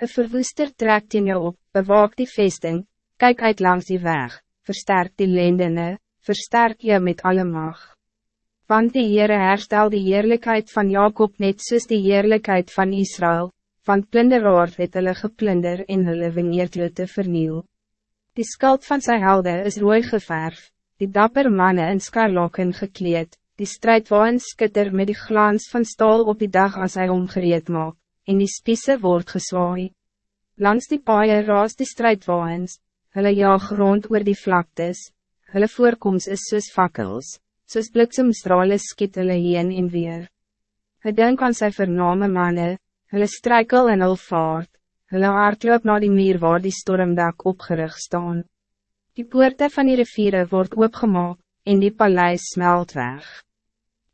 Een verwoester trekt in jou op, bewaak die vesting, kijk uit langs die weg, versterk die lendene, versterk je met alle mag. Want die Heere herstel die heerlijkheid van Jacob net soos die heerlijkheid van Israël, want plunderaar het hulle geplunder en hulle veneerdlote verniel. Die skuld van zijn helden is rooi geverf, die dapper mannen in skarlokken gekleed, die strijdwaans skitter met die glans van staal op die dag als hij omgereed maak, en die spiese word geswaai. Langs die paaie raas die strijdwaans, hulle jaag rond oor die vlaktes, hulle voorkomst is soos fakkels, soos bliksemstrale skiet hulle heen en weer. Hy denk aan sy vername manne, hulle strijkel en hulle vaart, hulle hardloop na die meer waar die stormdak opgerig staan. Die poorte van die riviere word oopgemaak, en die paleis smelt weg.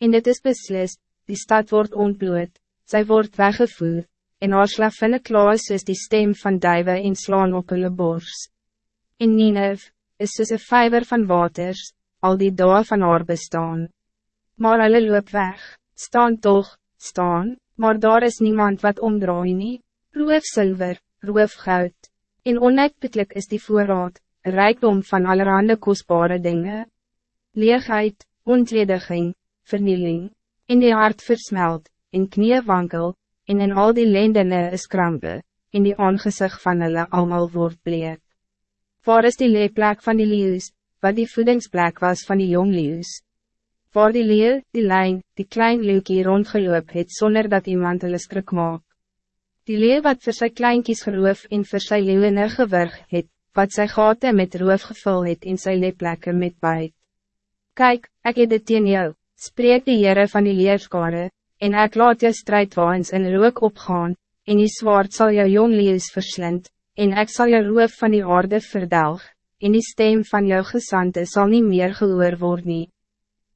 En dit is beslist, die stad wordt ontbloot, zij wordt weggevoerd, en haar slavinne klaas is die stem van duiven en slaan op hulle bors. En Nineve, is soos een vijver van waters, al die dae van haar bestaan. Maar hulle loop weg, staan toch, staan, maar daar is niemand wat omdraai nie, roof zilver, roof goud, en onuitputlik is die voorraad, rijkdom van allerhande kostbare dingen. Leegheid, ontlediging, vernieling, in die hart versmelt, in knie wankel, en in al die lendene is krampe, in die aangezicht van hulle allemaal word bleek. Waar is die leeplek van die leeuws, wat die voedingsplek was van die jong leeuws? Waar die leeuw, die lijn, die klein leeuwkie rondgeloop het zonder dat iemand hulle skrik maak. Die leeuw wat voor sy kleinkies geroof en voor sy leeuwene gewurg het, wat sy gaten met roof gevul het in sy leeplekke met buit. Kijk, ik het dit teen jou, spreek die Heere van die leerskare, en ik laat jou strijdwaans in rook opgaan, en die zwaard zal jou jong leeuws verslind, en ik zal jou roof van die aarde verdelg, en die stem van jou gesante zal niet meer gehoor worden.